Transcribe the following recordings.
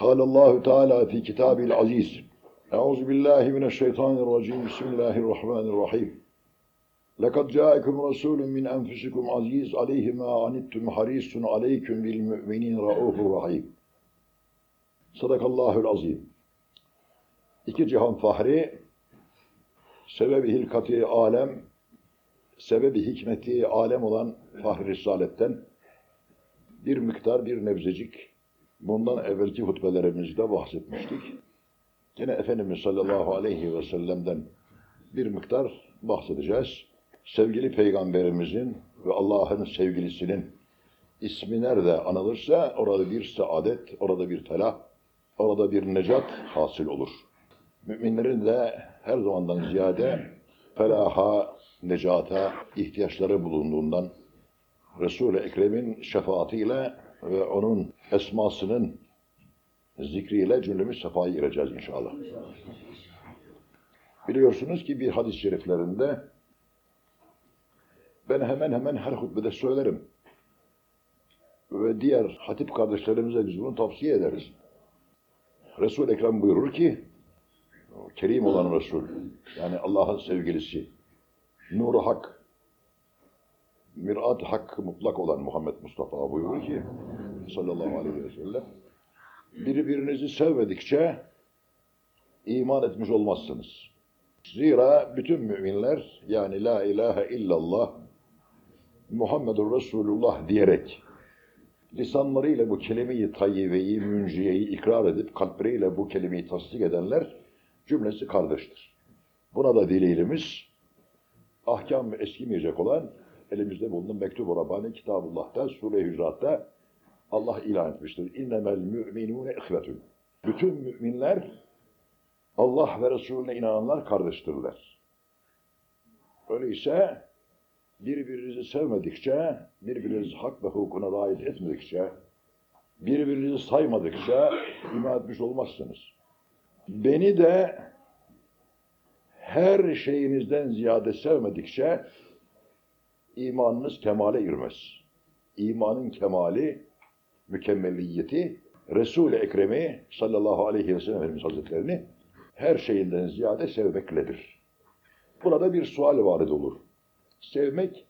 Allahu Teala fi kitabil aziz. Euzu billahi mineşşeytanirracim. Bismillahirrahmanirrahim. Lekad ca'akum rasulun min enfusikum aziz aleyhi ma anittum harisun aleyküm bil mu'minin raufur rahim. Sadakallahul azim. İki cihan fahri sebebi hilkati alem sebebi hikmeti alem olan Fahri Risalet'ten bir miktar bir nebzecik bundan evvelki hutbelerimizde bahsetmiştik. Yine Efendimiz sallallahu aleyhi ve sellem'den bir miktar bahsedeceğiz. Sevgili Peygamberimizin ve Allah'ın sevgilisinin ismi nerede anılırsa orada bir saadet, orada bir felah, orada bir necat hasıl olur. Müminlerin de her zamandan ziyade felaha, necata ihtiyaçları bulunduğundan Resul-i Ekrem'in şefaatiyle ve onun esmasının zikriyle cümlemiz sefaya gireceğiz inşallah. Biliyorsunuz ki bir hadis-i şeriflerinde ben hemen hemen her hutbede söylerim. Ve diğer hatip kardeşlerimize biz bunu tavsiye ederiz. Resul-i Ekrem buyurur ki, Kerim olan Resul, yani Allah'ın sevgilisi, Nur-u Hak, Mirat Hak mutlak olan Muhammed Mustafa buyurur ki, sallallahu aleyhi ve sellem, birbirinizi sevmedikçe iman etmiş olmazsınız. Zira bütün müminler, yani La ilahe illallah, Muhammedur Resulullah diyerek, lisanlarıyla bu kelime-i tayyibeyi, münciyeyi ikrar edip kalpleriyle bu kelimeyi tasdik edenler cümlesi kardeştir. Buna da delilimiz ahkam eskimeyecek olan elimizde bulunan Mektup-u Rabbani Kitabullah'ta, Sure-i Hücrat'ta Allah ilan etmiştir. İnnemel müminune ihvetun. Bütün müminler Allah ve Resulüne inananlar kardeştirler. Öyleyse birbirinizi sevmedikçe, birbirinizi hak ve hukukuna dair etmedikçe, birbirinizi saymadıkça iman etmiş olmazsınız. Beni de her şeyinizden ziyade sevmedikçe imanınız kemale girmez. İmanın kemali, mükemmelliyeti, Resul-i Ekrem'i sallallahu aleyhi ve sellem Efendimiz Hazretlerini her şeyinden ziyade sevmekledir. Burada bir sual varid olur. Sevmek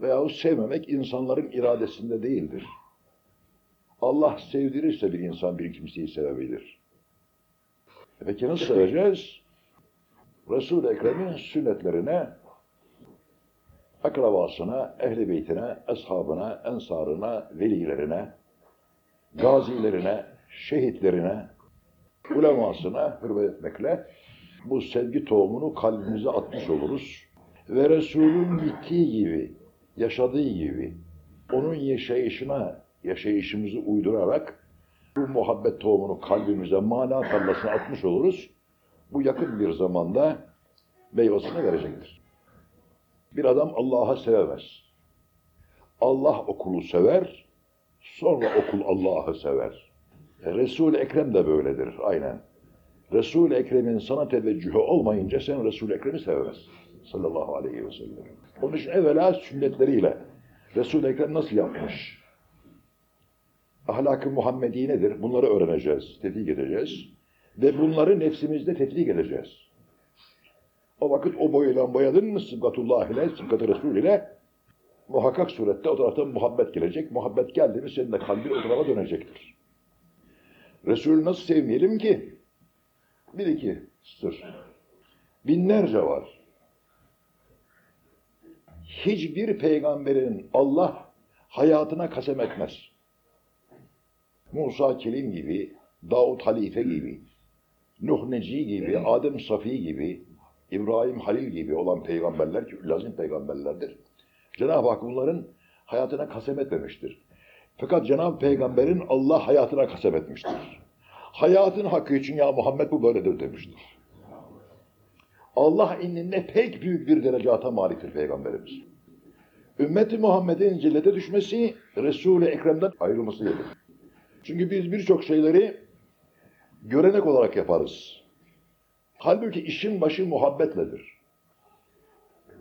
veyahut sevmemek insanların iradesinde değildir. Allah sevdirirse bir insan bir kimseyi sevebilir. E Peki nasıl seveceğiz? Resul-i Ekrem'in sünnetlerine, akrabasına, ehli beytine, eshabına, ensarına, velilerine, gazilerine, şehitlerine, ulemasına hürmet etmekle bu sevgi tohumunu kalbimize atmış oluruz. Ve Resul'ün gittiği gibi, yaşadığı gibi, onun yaşayışına, yaşayışımızı uydurarak bu muhabbet tohumunu kalbimize, mana tarlasına atmış oluruz. Bu yakın bir zamanda meyvasını verecektir. Bir adam Allah'a sevemez. Allah okulu sever, sonra okul Allah'ı sever. E, Resul-i Ekrem de böyledir aynen. Resul-i Ekrem'in sana teveccühü olmayınca sen Resul-i Ekrem'i sevemezsin. Sallallahu aleyhi ve sellem. Onun için evvela sünnetleriyle Resul-i Ekrem nasıl yapmış? Ahlak-ı Muhammedi nedir? Bunları öğreneceğiz, tetkik edeceğiz. Ve bunları nefsimizde tetkik edeceğiz. O vakit o boyayla boyadın mı sıbgatullah ile, sıbgat-ı Resul ile muhakkak surette o taraftan muhabbet gelecek. Muhabbet geldi mi senin de kalbin o tarafa dönecektir. Resulü nasıl sevmeyelim ki? Bir iki sır. Binlerce var. Hiçbir peygamberin Allah hayatına kasem etmez. Musa Kelim gibi, Davud Halife gibi, Nuh Neci gibi, Adem Safi gibi, İbrahim Halil gibi olan peygamberler ki lazım peygamberlerdir. Cenab-ı Hak bunların hayatına kasem etmemiştir. Fakat Cenab-ı Peygamber'in Allah hayatına kasem etmiştir. Hayatın hakkı için ya Muhammed bu böyledir demiştir. Allah indinde pek büyük bir derecata maliktir Peygamberimiz. Ümmeti Muhammed'in cillete düşmesi Resul-i Ekrem'den ayrılması gelir. Çünkü biz birçok şeyleri görenek olarak yaparız. Halbuki işin başı muhabbetledir.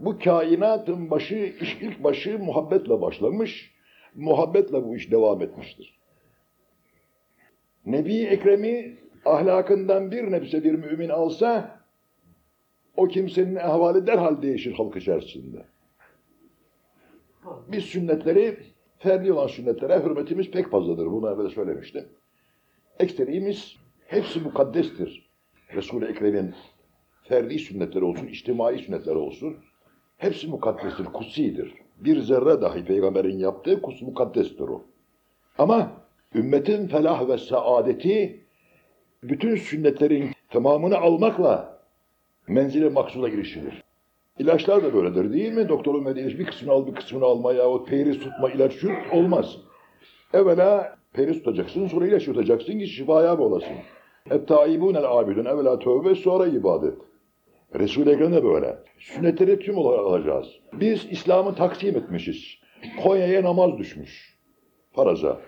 Bu kainatın başı, iş ilk başı muhabbetle başlamış, muhabbetle bu iş devam etmiştir. Nebi Ekrem'i ahlakından bir nebze bir mümin alsa o kimsenin ehvali derhal değişir halk içerisinde. Biz sünnetleri, ferdi olan sünnetlere hürmetimiz pek fazladır. Bunu evvel söylemiştim. Ekserimiz hepsi mukaddestir. Resul-i Ekrem'in ferdi sünnetleri olsun, içtimai sünnetleri olsun. Hepsi mukaddestir, kutsidir. Bir zerre dahi peygamberin yaptığı kus mukaddestir o. Ama ümmetin felah ve saadeti bütün sünnetlerin tamamını almakla menzile maksuda girişilir. İlaçlar da böyledir değil mi? Doktorun verdiği bir kısmını al bir kısmını alma yahut peyriz tutma ilaç şu olmaz. Evvela peyriz tutacaksın sonra ilaç tutacaksın ki şifaya olasın. Et-taibûnel abidun evvela tövbe sonra ibadet. Resul-i Ekrem de böyle. Sünnetleri tüm olarak alacağız. Biz İslam'ı taksim etmişiz. Konya'ya namaz düşmüş. Faraza.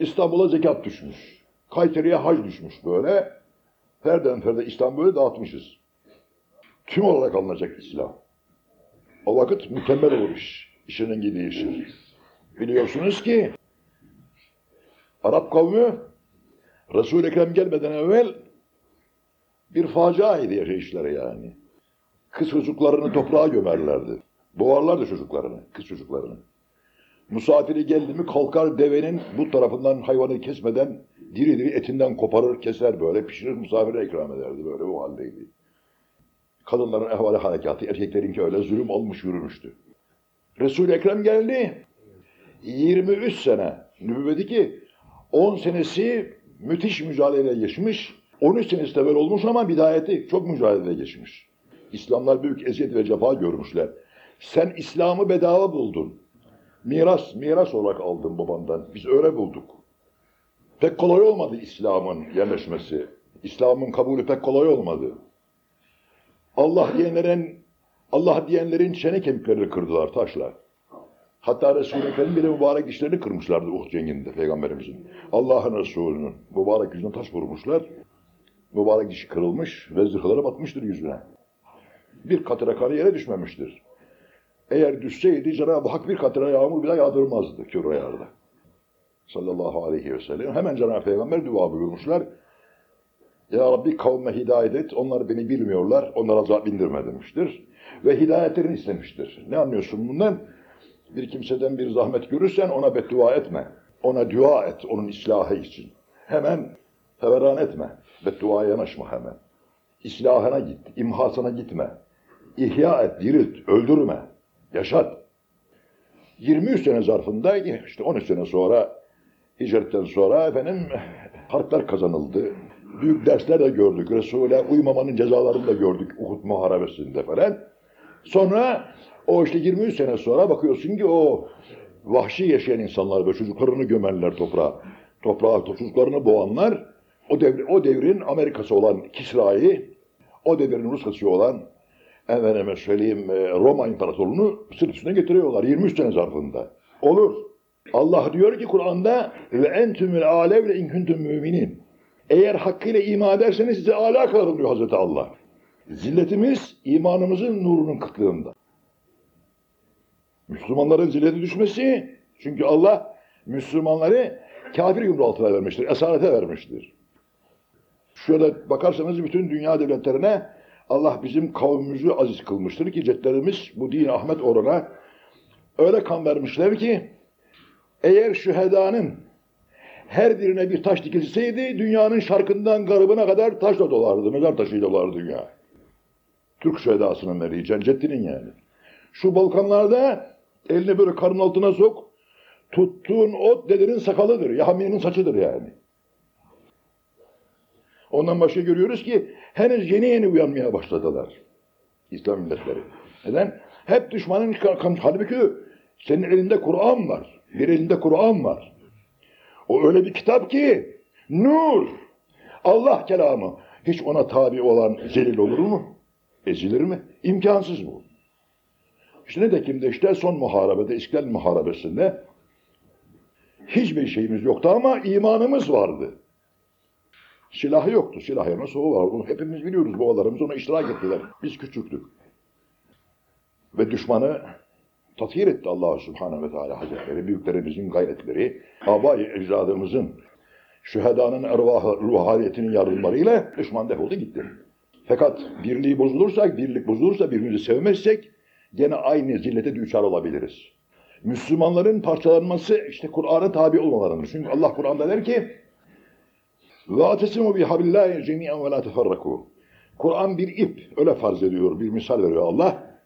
İstanbul'a zekat düşmüş. Kayseri'ye hac düşmüş böyle. Ferden ferde İslam böyle dağıtmışız. Tüm olarak alınacak İslam. O vakit mükemmel olur iş. İşinin gidiği işi. Biliyorsunuz ki Arap kavmi Resul-i Ekrem gelmeden evvel bir faciaydı yaşayışları yani. Kız çocuklarını toprağa gömerlerdi. Boğarlardı çocuklarını, kız çocuklarını. Misafiri geldi mi kalkar devenin bu tarafından hayvanı kesmeden diri diri etinden koparır, keser böyle, pişirir misafire ikram ederdi böyle o haldeydi. Kadınların ehvali harekatı, erkeklerinki öyle zulüm almış yürümüştü. Resul-i Ekrem geldi. 23 sene nübüvveti ki 10 senesi müthiş mücadele geçmiş. 13 senesi de böyle olmuş ama bidayeti çok mücadele geçmiş. İslamlar büyük eziyet ve cefa görmüşler. Sen İslam'ı bedava buldun. Miras, miras olarak aldın babandan. Biz öyle bulduk. Pek kolay olmadı İslam'ın yerleşmesi. İslam'ın kabulü pek kolay olmadı. Allah diyenlerin Allah diyenlerin çene kemiklerini kırdılar taşla. Hatta Resul-i bile mübarek dişlerini kırmışlardı Uhud cenginde Peygamberimizin. Allah'ın Resulü'nün mübarek yüzüne taş vurmuşlar. Mübarek dişi kırılmış ve zırhları batmıştır yüzüne. Bir katıra kanı yere düşmemiştir. Eğer düşseydi Cenab-ı Hak bir katıra yağmur bile yağdırmazdı kür yağardı. Sallallahu aleyhi ve sellem. Hemen Cenab-ı Peygamber dua buyurmuşlar. Ya Rabbi kavme hidayet et, onlar beni bilmiyorlar, onlara azap indirme demiştir. Ve hidayetlerini istemiştir. Ne anlıyorsun bundan? Bir kimseden bir zahmet görürsen ona beddua etme. Ona dua et, onun islahı için. Hemen feveran etme. Bedduaya yanaşma hemen. İslahına git, imhasına gitme. İhya et, dirilt, öldürme, yaşat. 23 sene zarfında, işte 13 sene sonra, hicretten sonra efendim harpler kazanıldı. Büyük dersler de gördük. Resul'e uymamanın cezalarını da gördük Uhud Muharebesi'nde falan. Sonra o işte 23 sene sonra bakıyorsun ki o vahşi yaşayan insanlar ve çocuklarını gömerler toprağa. Toprağa çocuklarını boğanlar o, devri, o devrin Amerikası olan Kisra'yı, o devrin Rusya'sı olan efendime söyleyeyim e, Roma İmparatorluğunu sırt üstüne getiriyorlar 23 sene zarfında. Olur. Allah diyor ki Kur'an'da ve entümül alevle inküntüm müminin. Eğer hakkıyla iman ederseniz size âlâ kılarım diyor Hazreti Allah. Zilletimiz imanımızın nurunun kıtlığında. Müslümanların zilleti düşmesi çünkü Allah Müslümanları kafir yumru altına vermiştir, esarete vermiştir. Şöyle bakarsanız bütün dünya devletlerine Allah bizim kavmimizi aziz kılmıştır ki cetlerimiz bu din Ahmet orana öyle kan vermişler ki eğer şühedanın her birine bir taş dikilseydi dünyanın şarkından garibine kadar taşla dolardı, mezar taşıyla dolardı dünya. Türk şühedasının verdiği ceddinin yani. Şu Balkanlarda elini böyle karın altına sok, tuttuğun ot dedenin sakalıdır, Yahmi'nin saçıdır yani. Ondan başka görüyoruz ki henüz yeni yeni uyanmaya başladılar. İslam milletleri. Neden? Hep düşmanın halbuki senin elinde Kur'an var. Bir elinde Kur'an var. O öyle bir kitap ki nur. Allah kelamı. Hiç ona tabi olan zelil olur mu? Ezilir mi? İmkansız bu. İşte ne de kimde işte son muharebede, İstiklal Muharebesi'nde hiçbir şeyimiz yoktu ama imanımız vardı. Silahı yoktu. Silah yerine soğu vardı. Bunu hepimiz biliyoruz. Babalarımız ona iştirak ettiler. Biz küçüktük. Ve düşmanı tathir etti Allah Subhanahu ve Teala Hazretleri. Büyüklerimizin gayretleri, abai ecdadımızın şühedanın ervahı, ruhaniyetinin yardımlarıyla düşman defoldu gitti. Fakat birliği bozulursa, birlik bozulursa, birbirimizi sevmezsek gene aynı zillete düçar olabiliriz. Müslümanların parçalanması işte Kur'an'a tabi olmalarıdır. Çünkü Allah Kur'an'da der ki وَاَتَسِمُوا بِحَبِلَّهِ جَمِيعًا وَلَا تَفَرَّكُوا Kur'an bir ip, öyle farz ediyor, bir misal veriyor Allah.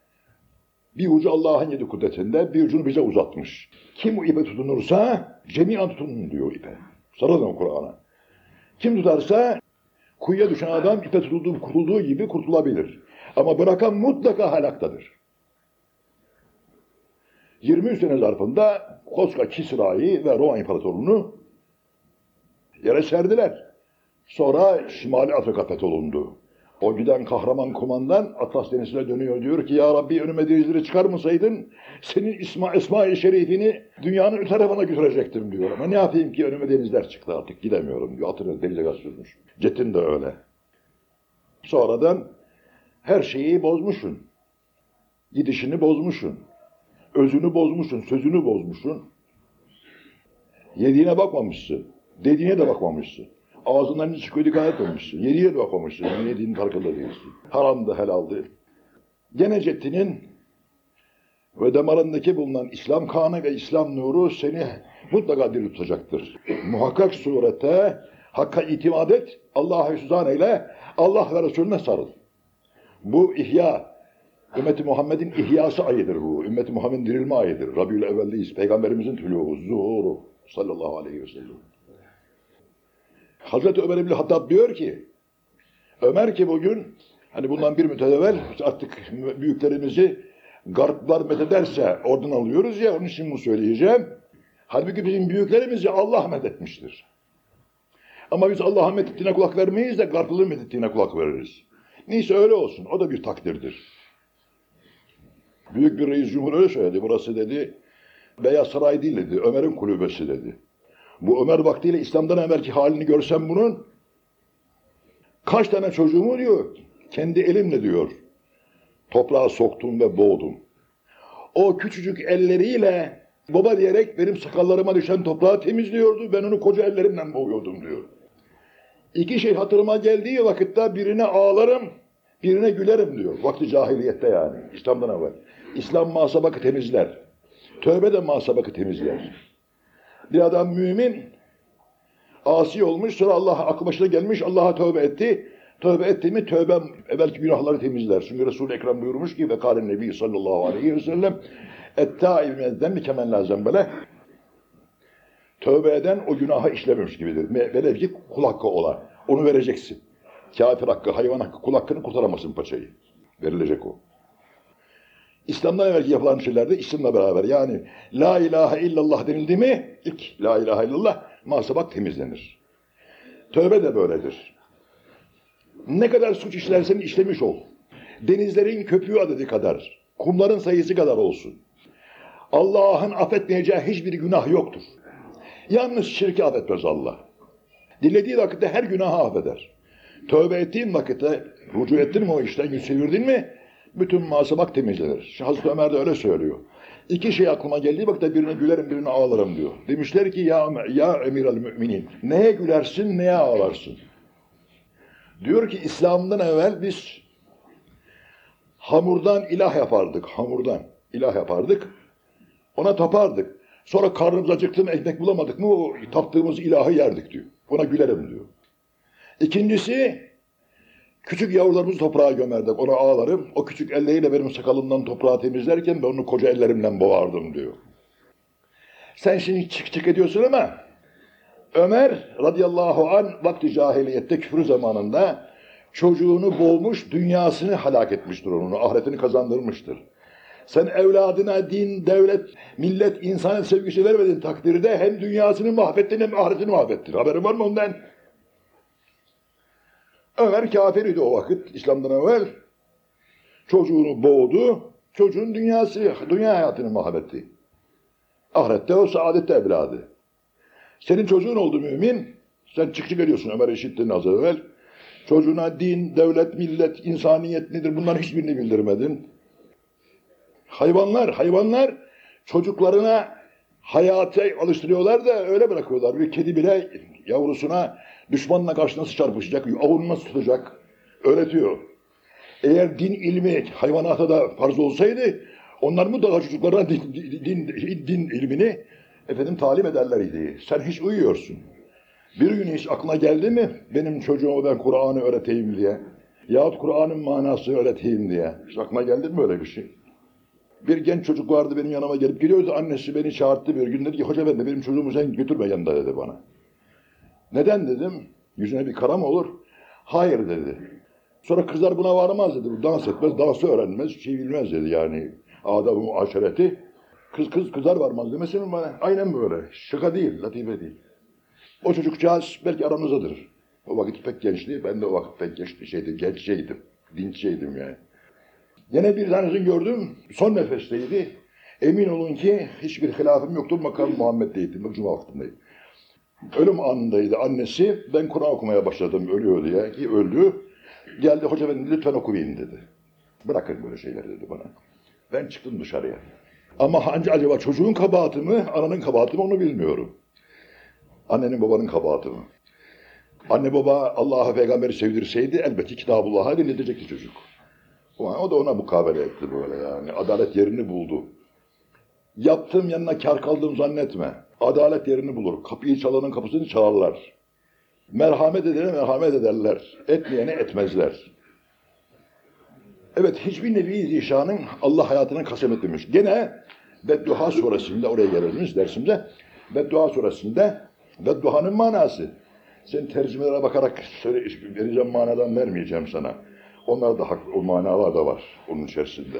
Bir ucu Allah'ın yedi kudretinde, bir ucunu bize uzatmış. Kim o ipe tutunursa, cemiyen tutunun diyor ipe. Sarılın Kur'an'a. Kim tutarsa, kuyuya düşen adam ipe tutulduğu, kurtulduğu gibi kurtulabilir. Ama bırakan mutlaka halaktadır. 23 sene zarfında Koska Kisra'yı ve Roma İmparatorluğunu yere serdiler. Sonra Şimali Afrika fetholundu. O giden kahraman kumandan Atlas Denizi'ne dönüyor. Diyor ki ya Rabbi önüme denizleri çıkarmasaydın senin İsma, Esma-i Şerifini dünyanın öte tarafına götürecektim diyor. Ama ne yapayım ki önüme denizler çıktı artık gidemiyorum diyor. Atını denize gaz sürmüş. Cetin de öyle. Sonradan her şeyi bozmuşsun. Gidişini bozmuşsun. Özünü bozmuşsun, sözünü bozmuşsun. Yediğine bakmamışsın. Dediğine de bakmamışsın. Ağzından ne çıkıyor dikkat etmemişsin. Yediğine de bakmamışsın. Ne yediğinin farkında değilsin. Haramdı, helaldi. Gene ceddinin ve damarındaki bulunan İslam kanı ve İslam nuru seni mutlaka diri tutacaktır. Muhakkak surette Hakka itimat et, Allah'a hüsran eyle, Allah ve Resulüne sarıl. Bu ihya, Ümmeti Muhammed'in ihyası ayıdır bu. Ümmeti Muhammed'in dirilme ayıdır. Rabiül evveldeyiz. Peygamberimizin tülûhu, zuhuru sallallahu aleyhi ve sellem. Hazreti Ömer İbni Hattab diyor ki, Ömer ki bugün, hani bundan bir müddet evvel artık büyüklerimizi garplar methederse oradan alıyoruz ya, onun için bunu söyleyeceğim. Halbuki bizim büyüklerimizi Allah methetmiştir. Ama biz Allah'ın methettiğine kulak vermeyiz de garplılığın methettiğine kulak veririz. Neyse öyle olsun, o da bir takdirdir. Büyük bir reis cumhur öyle söyledi. Burası dedi, Beyaz Saray değil dedi, Ömer'in kulübesi dedi. Bu Ömer vaktiyle İslam'dan evvelki halini görsem bunun, kaç tane çocuğumu diyor, kendi elimle diyor, toprağa soktum ve boğdum. O küçücük elleriyle baba diyerek benim sakallarıma düşen toprağı temizliyordu, ben onu koca ellerimle boğuyordum diyor. İki şey hatırıma geldiği vakitte birine ağlarım, birine gülerim diyor. Vakti cahiliyette yani, İslam'dan evvel. İslam muhasabakı temizler. Tövbe de muhasabakı temizler. Bir adam mümin, asi olmuş, sonra Allah aklı başına gelmiş, Allah'a tövbe etti. Tövbe etti mi tövbe evvelki günahları temizler. Çünkü Resul-i Ekrem buyurmuş ki ve kâlen nebi sallallahu aleyhi ve sellem ettâib mezzemmi kemen la zembele Tövbe eden o günahı işlememiş gibidir. Velev ki kul hakkı olan. Onu vereceksin. Kafir hakkı, hayvan hakkı, kul hakkını kurtaramazsın paçayı. Verilecek o. İslam'dan evvelki yapılan şeylerde İslam'la beraber yani La ilahe illallah denildi mi ilk La ilahe illallah muhasebak temizlenir. Tövbe de böyledir. Ne kadar suç işlersen işlemiş ol. Denizlerin köpüğü adedi kadar, kumların sayısı kadar olsun. Allah'ın affetmeyeceği hiçbir günah yoktur. Yalnız şirki affetmez Allah. Dilediği vakitte her günahı affeder. Tövbe ettiğin vakitte, rucu ettin mi o işten, yüz çevirdin mi, bütün muhasebak temizlenir. Hazreti Ömer de öyle söylüyor. İki şey aklıma geldiği vakitte birine gülerim, birine ağlarım diyor. Demişler ki ya, ya emir el müminin, neye gülersin, neye ağlarsın? Diyor ki İslam'dan evvel biz hamurdan ilah yapardık, hamurdan ilah yapardık. Ona tapardık. Sonra karnımız acıktı mı, ekmek bulamadık mı o taptığımız ilahı yerdik diyor. Ona gülerim diyor. İkincisi küçük yavrularımızı toprağa gömerdik. Ona ağlarım. O küçük elleriyle benim sakalımdan toprağı temizlerken ben onu koca ellerimle boğardım diyor. Sen şimdi çık çık ediyorsun ama Ömer radıyallahu an vakti cahiliyette küfür zamanında çocuğunu boğmuş, dünyasını helak etmiştir onun, ahiretini kazandırmıştır. Sen evladına din, devlet, millet, insanet sevgisi vermediğin takdirde hem dünyasını mahvettin hem ahiretini mahvettin. Haberin var mı ondan? Ömer kafiriydi o vakit İslam'dan evvel. Çocuğunu boğdu, çocuğun dünyası, dünya hayatını mahvetti. Ahirette o saadette evladı. Senin çocuğun oldu mümin, sen çık çık ediyorsun Ömer işittin az evvel. Çocuğuna din, devlet, millet, insaniyet nedir bunların hiçbirini bildirmedin. Hayvanlar, hayvanlar çocuklarına hayata alıştırıyorlar da öyle bırakıyorlar. Bir kedi bile yavrusuna düşmanla karşı nasıl çarpışacak, avunu nasıl tutacak öğretiyor. Eğer din ilmi hayvanata da farz olsaydı onlar mutlaka çocuklarına din, din, din, ilmini efendim talim ederler idi. Sen hiç uyuyorsun. Bir gün hiç aklına geldi mi benim çocuğuma ben Kur'an'ı öğreteyim diye? Yahut Kur'an'ın manası öğreteyim diye. Hiç aklına geldi mi böyle bir şey? Bir genç çocuk vardı benim yanıma gelip gidiyordu. Annesi beni çağırdı bir gün dedi ki hoca ben de benim çocuğumu sen götürme yanında dedi bana. Neden dedim? Yüzüne bir kara mı olur? Hayır dedi. Sonra kızlar buna varmaz dedi. Bu dans etmez, dansı öğrenmez, şey bilmez dedi yani. Adab-ı aşereti. Kız kız kızlar varmaz demesin mi bana? Aynen böyle. Şaka değil, latife değil. O çocukcağız belki aramızdadır. O vakit pek gençti. Ben de o vakit pek gençti, şeydi, genç şeydim. Dinçeydim yani. Yine bir tanesini gördüm. Son nefesteydi. Emin olun ki hiçbir hilafım yoktu. Makam Muhammed'deydim. Bak Cuma vaktindeydim. Ölüm anındaydı annesi. Ben Kur'an okumaya başladım ölüyor diye. Ki öldü. Geldi hoca ben lütfen okuyayım dedi. Bırakın böyle şeyleri dedi bana. Ben çıktım dışarıya. Ama acaba çocuğun kabahati mi, ananın kabahati mi onu bilmiyorum. Annenin babanın kabahati mi? Anne baba Allah'a peygamberi sevdirseydi elbette Kitabullah'a dinletecekti çocuk. O da ona mukabele etti böyle yani. Adalet yerini buldu. Yaptığım yanına kar kaldığım zannetme. Adalet yerini bulur. Kapıyı çalanın kapısını çalarlar. Merhamet edene merhamet ederler. Etmeyene etmezler. Evet hiçbir nevi zişanın Allah hayatına kasem etmemiş. Gene Bedduha suresinde oraya geliriz dersimde. Bedduha suresinde Bedduhanın manası. Sen tercümelere bakarak söyle, vereceğim manadan vermeyeceğim sana. Onlar da hak, o manalar da var onun içerisinde.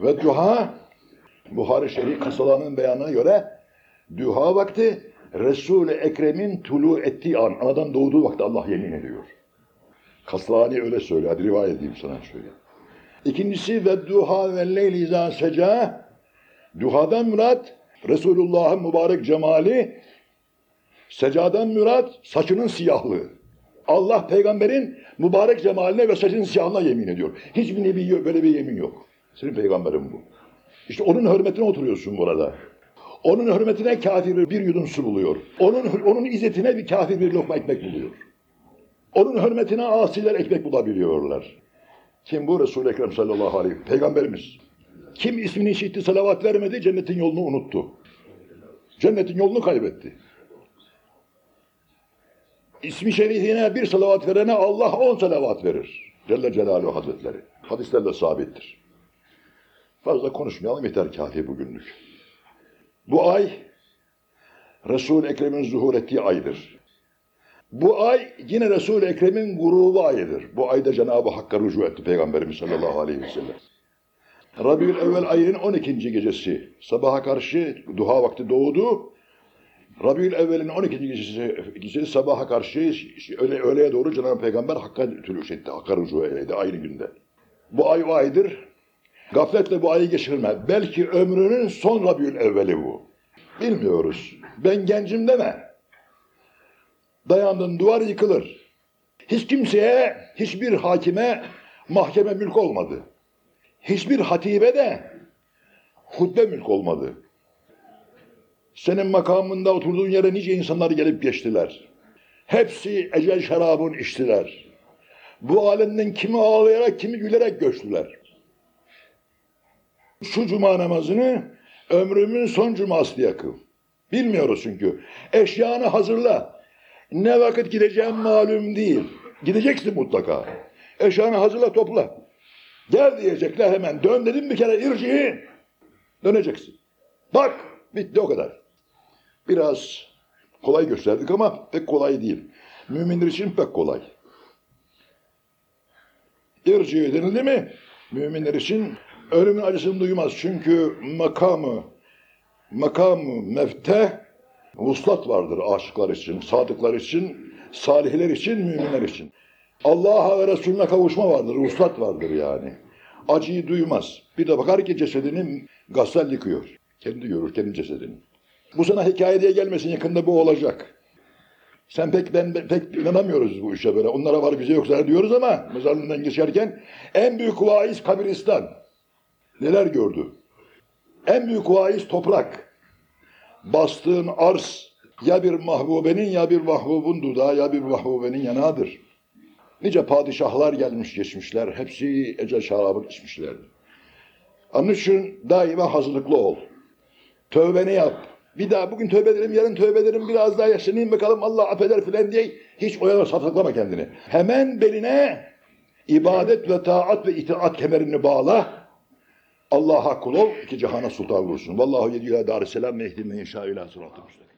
Ve duha, Buhari Şerif kısalanın beyanına göre duha vakti Resul-i Ekrem'in tulu ettiği an, anadan doğduğu vakti Allah yemin ediyor. Kaslani öyle söylüyor. Hadi rivayet edeyim sana şöyle. İkincisi ve duha ve leyli izâ seca. Duhadan murat Resulullah'ın mübarek cemali. Secadan murat saçının siyahlığı. Allah peygamberin mübarek cemaline ve saçının siyahına yemin ediyor. Hiçbir nebi böyle bir yemin yok. Senin peygamberin bu. İşte onun hürmetine oturuyorsun burada. Onun hürmetine kafir bir yudum su buluyor. Onun, onun izzetine bir kafir bir lokma ekmek buluyor. Onun hürmetine asiler ekmek bulabiliyorlar. Kim bu? Resul-i Ekrem sallallahu aleyhi ve Peygamberimiz. Kim ismini işitti, salavat vermedi, cennetin yolunu unuttu. Cennetin yolunu kaybetti. İsmi şerifine bir salavat verene Allah on salavat verir. Celle Celaluhu Hazretleri. Hadislerle sabittir. Fazla konuşmayalım yeter kafi bugünlük. Bu ay Resul-i Ekrem'in zuhur ettiği aydır. Bu ay yine Resul-i Ekrem'in grubu ayıdır. Bu ayda Cenab-ı Hakk'a rücu etti Peygamberimiz sallallahu aleyhi ve sellem. Rabiül evvel ayının 12. gecesi sabaha karşı duha vakti doğdu. Rabiül evvelin 12. gecesi, sabaha karşı öğle, öğleye doğru Cenab-ı Peygamber Hakk'a tülüş etti. Hakk'a rücu eyledi aynı günde. Bu ay o aydır. Gafletle bu ayı geçirme. Belki ömrünün son Rabiül evveli bu. Bilmiyoruz. Ben gencim deme. Dayandın duvar yıkılır. Hiç kimseye, hiçbir hakime mahkeme mülk olmadı. Hiçbir hatibe de hutbe mülk olmadı. Senin makamında oturduğun yere nice insanlar gelip geçtiler. Hepsi ecel şarabın içtiler. Bu alemden kimi ağlayarak kimi gülerek göçtüler. Şu cuma namazını ömrümün son cuması diye kıl. Bilmiyoruz çünkü. Eşyanı hazırla. Ne vakit gideceğim malum değil. Gideceksin mutlaka. Eşyanı hazırla topla. Gel diyecekler hemen. Dön dedim bir kere irciyi. Döneceksin. Bak bitti o kadar. Biraz kolay gösterdik ama pek kolay değil. Müminler için pek kolay. İrci denildi mi? Müminler için ölümün acısını duymaz. Çünkü makamı, makamı mefteh, vuslat vardır aşıklar için, sadıklar için, salihler için, müminler için. Allah'a ve Resulüne kavuşma vardır, vuslat vardır yani. Acıyı duymaz. Bir de bakar ki cesedini gassal yıkıyor. Kendi görür, kendi cesedini. Bu sana hikaye diye gelmesin yakında bu olacak. Sen pek ben pek inanamıyoruz bu işe böyle. Onlara var bize yoksa diyoruz ama mezarlığından geçerken en büyük vaiz kabristan. Neler gördü? En büyük vaiz toprak. Bastığın arz ya bir mahbubenin ya bir mahbubun dudağı ya bir mahbubenin yanağıdır. Nice padişahlar gelmiş geçmişler. Hepsi ecel şarabı içmişlerdi. Onun için daima hazırlıklı ol. Tövbeni yap. Bir daha bugün tövbe ederim, yarın tövbe ederim, biraz daha yaşlanayım bakalım Allah affeder filan diye hiç oyala sataklama kendini. Hemen beline ibadet ve taat ve itaat kemerini bağla. Allah'a kul ol, iki cihana sultan olursun. Vallahu yediyla dar selam mehdi men ila sıratı müstakim.